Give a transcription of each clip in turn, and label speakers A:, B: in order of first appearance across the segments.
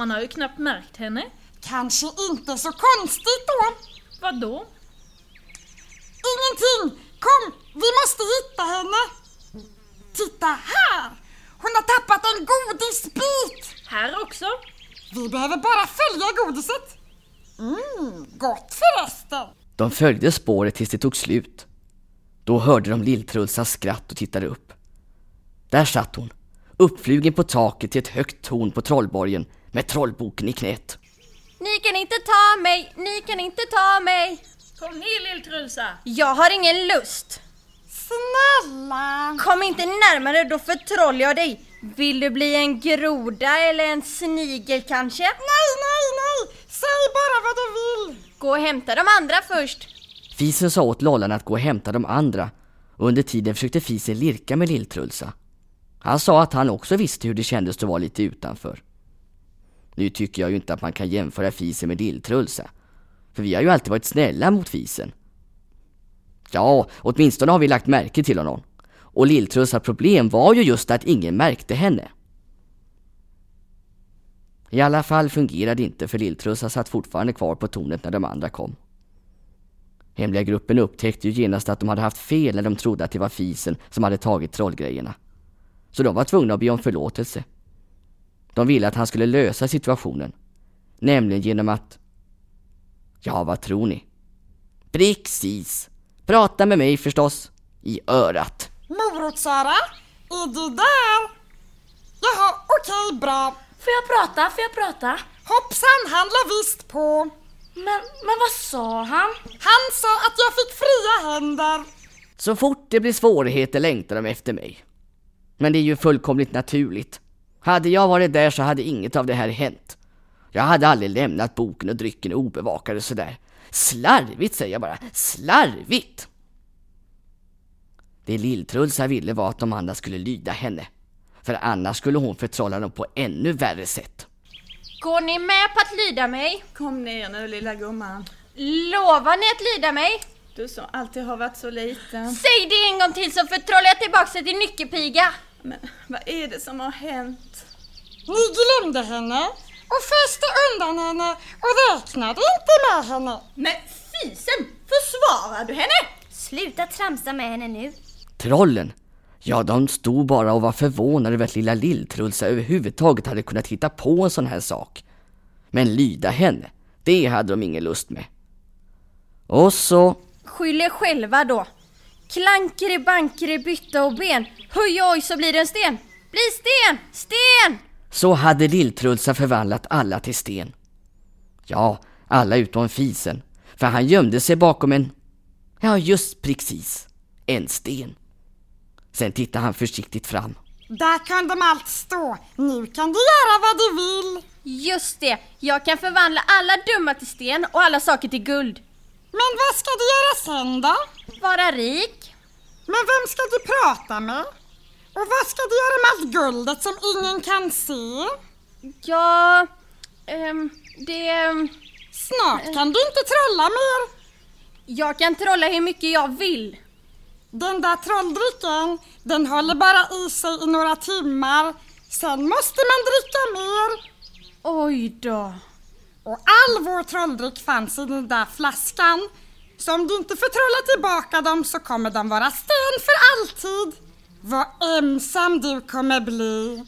A: Man har ju knappt märkt henne.
B: Kanske inte så konstigt då.
A: Vad då?
B: Ingenting! Kom, vi måste hitta henne! Titta här! Hon har tappat en godisbit!
A: Här också?
B: Vi behöver bara följa godiset. Mm, gott förresten.
C: De följde spåret tills det tog slut. Då hörde de Lill-Trulsas skratt och tittade upp. Där satt hon, uppflugen på taket till ett högt torn på trollborgen med trollboken i knät.
D: Ni kan inte ta mig, ni kan inte ta mig.
A: Kom ner Lill-Trulsa!
D: Jag har ingen lust.
B: Snälla!
D: Kom inte närmare, då förtrollar jag dig. Vill du bli en groda eller en snigel kanske?
B: Nej, nej, nej! Säg bara vad du vill!
D: Gå och hämta de andra först.
C: Fisen sa åt Lollan att gå och hämta de andra och under tiden försökte Fisen lirka med Lill-Trulsa. Han sa att han också visste hur det kändes att vara lite utanför. Nu tycker jag ju inte att man kan jämföra Fisen med Dilltrulsa. För vi har ju alltid varit snälla mot Fisen. Ja, åtminstone har vi lagt märke till honom. Och Lilltrulsas problem var ju just att ingen märkte henne. I alla fall fungerade inte för Lilltrussa satt fortfarande kvar på tornet när de andra kom. Hemliga gruppen upptäckte ju genast att de hade haft fel när de trodde att det var Fisen som hade tagit trollgrejerna. Så de var tvungna att be om förlåtelse. De ville att han skulle lösa situationen. Nämligen genom att... Ja, vad tror ni? Precis! Prata med mig förstås. I örat.
B: Morotsöra, är du där? Jaha, okej, bra.
E: Får jag prata? Får jag prata?
B: Hoppsan, han la visst på.
E: Men, men vad sa han?
B: Han sa att jag fick fria händer.
C: Så fort det blir svårigheter längtar de efter mig. Men det är ju fullkomligt naturligt. Hade jag varit där så hade inget av det här hänt. Jag hade aldrig lämnat boken och drycken obevakade sådär. Slarvigt säger jag bara, slarvigt! Det Lill-Trulsa ville var att de andra skulle lyda henne. För annars skulle hon förtrolla dem på ännu värre sätt.
D: Går ni med på att lyda mig?
F: Kom ner nu lilla gumman.
D: Lovar ni att lyda mig?
F: Du som alltid har varit så liten.
D: Säg det en gång till så förtrollar jag tillbaka dig till nyckelpiga.
F: Men vad är det som har hänt?
B: Ni glömde henne och föste undan henne och räknade inte med henne.
F: Men fisen, försvarar du henne?
G: Sluta tramsa med henne nu.
C: Trollen, Ja, de stod bara och var förvånade över att lilla Lilltrulsa överhuvudtaget hade kunnat hitta på en sån här sak. Men lyda henne, det hade de ingen lust med. Och så,
D: Skyll er själva då. Klankeri bankeri bytta och ben. Höj oj så blir det en sten. Bli sten! Sten!
C: så hade Lilltrulsa förvandlat alla till sten. Ja, alla utom fisen, för han gömde sig bakom en, ja just precis, en sten. Sen tittade han försiktigt fram.
B: Där kan de allt stå. Nu kan du göra vad du vill.
D: Just det, jag kan förvandla alla dumma till sten och alla saker till guld.
B: Men vad ska sen då?
D: Vara rik?
B: Men vem ska du prata med? Och vad ska du göra med allt guldet som ingen kan se?
D: Ja... ehm, det... ehm,
B: Snart kan du inte trolla mer.
D: Jag kan trolla hur mycket jag vill.
B: Den där trolldrycken, den håller bara i sig i några timmar. Sen måste man dricka mer.
D: Oj då.
B: Och all vår trolldryck fanns i den där flaskan. Så om du inte får trolla tillbaka dem så kommer de vara sten för alltid. Vad ensam du kommer bli.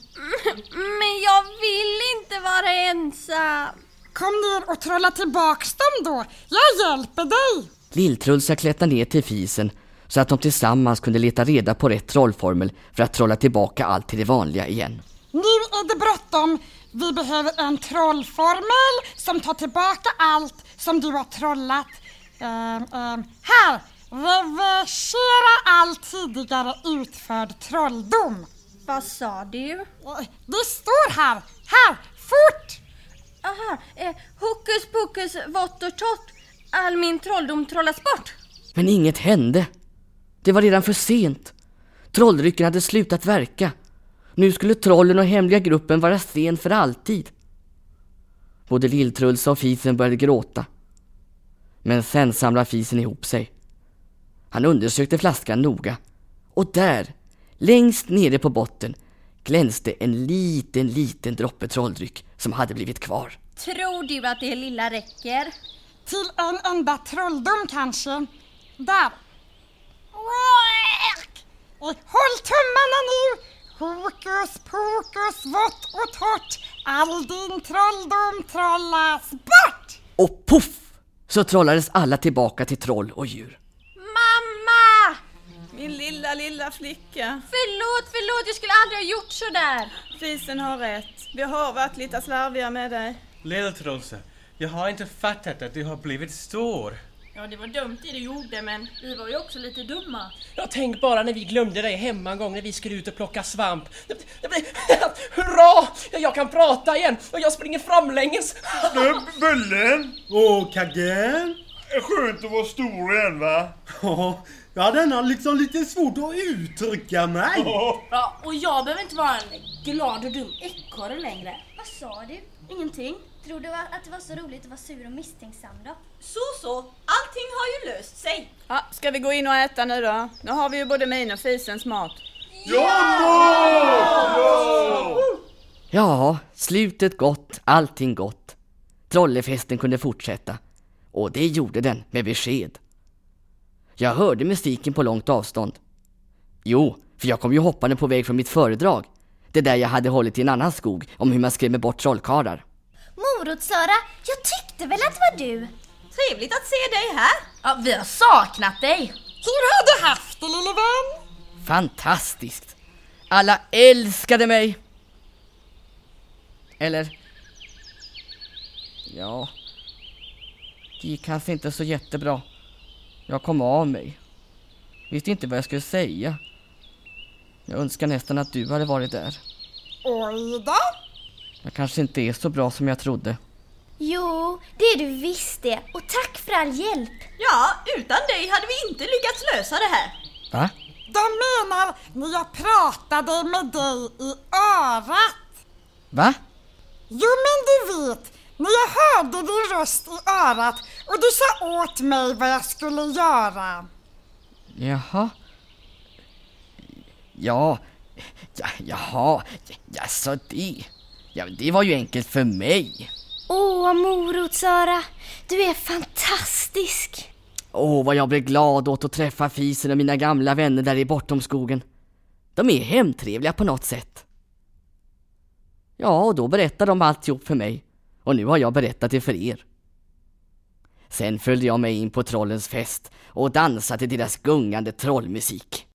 D: Men jag vill inte vara ensam.
B: Kom ner och trolla tillbaks dem då. Jag hjälper dig.
C: Lilltrulsa klättrade ner till fisen så att de tillsammans kunde leta reda på rätt trollformel för att trolla tillbaka allt till det vanliga igen.
B: Nu är det bråttom. Vi behöver en trollformel som tar tillbaka allt som du har trollat. Ehm, ehm, här! Reversera all tidigare utförd trolldom.
D: Vad sa du?
B: Det står här. Här! Fort!
D: Aha, eh, hokus pokus vått och torrt. All min trolldom trollas bort.
C: Men inget hände. Det var redan för sent. Trolldrycken hade slutat verka. Nu skulle trollen och hemliga gruppen vara sten för alltid. Både Lilltrulsa och Fisen började gråta. Men sen samlade Fisen ihop sig. Han undersökte flaskan noga. Och där, längst nere på botten, glänste en liten, liten droppe trolldryck som hade blivit kvar.
D: Tror du att det lilla räcker?
B: Till en enda trolldom kanske. Där. Eh, Håll tummarna nu! Hokus pokus vått och torrt. All din trolldom trollas bort!
C: Och poff! Så trollades alla tillbaka till troll och djur.
D: Mamma!
F: Min lilla, lilla flicka.
D: Förlåt, förlåt, jag skulle aldrig ha gjort sådär.
F: Fisen har rätt. Vi har varit lite slarviga med dig.
G: Lilltrolse, jag har inte fattat att du har blivit stor.
A: Ja, det var dumt det du gjorde, men vi var ju också lite dumma.
H: Ja, tänk bara när vi glömde dig hemma en gång när vi skulle ut och plocka svamp. Hurra! Ja, Jag kan prata igen och jag springer framlänges.
I: Bullen!
J: Åh, Kaggen!
I: Skönt att vara stor igen va?
J: Ja, ja, den har liksom lite svårt att uttrycka mig.
E: Ja, och jag behöver inte vara en glad och dum ekorre längre.
K: Vad sa du?
E: Ingenting.
K: Tror du att det var så roligt att vara sur och misstänksam då?
F: Så så, allting har ju löst sig. Ja, ska vi gå in och äta nu då? Nu har vi ju både min och Fisens mat.
C: Ja, slutet gott, allting gott. Trollefesten kunde fortsätta. Och det gjorde den med besked. Jag hörde musiken på långt avstånd. Jo, för jag kom ju hoppande på väg från mitt föredrag. Det där jag hade hållit i en annan skog om hur man skrämmer bort trollkarlar.
K: Morot-Sara, jag tyckte väl att det var du?
F: Trevligt att se dig här.
E: Ja, vi har saknat dig.
B: Hur har du haft det lille vän?
C: Fantastiskt! Alla älskade mig! Eller? Ja, det gick kanske inte så jättebra. Jag kom av mig. Visste inte vad jag skulle säga. Jag önskar nästan att du hade varit där.
B: Oj då.
C: Jag kanske inte är så bra som jag trodde.
K: Jo, det är du visst det. Och tack för all hjälp.
F: Ja, utan dig hade vi inte lyckats lösa det här.
C: Va?
B: De menar när jag pratade med dig i örat.
C: Va?
B: Jo men du vet, när jag hörde din röst i örat och du sa åt mig vad jag skulle göra.
C: Jaha? Ja, ja jaha, jaså det. Ja, det var ju enkelt för mig.
K: Åh, Morot-Sara, du är fantastisk.
C: Åh, vad jag blev glad åt att träffa Fisen och mina gamla vänner där i bortom skogen. De är hemtrevliga på något sätt. Ja, och då berättade de alltihop för mig. Och nu har jag berättat det för er. Sen följde jag med in på trollens fest och dansade till deras gungande trollmusik.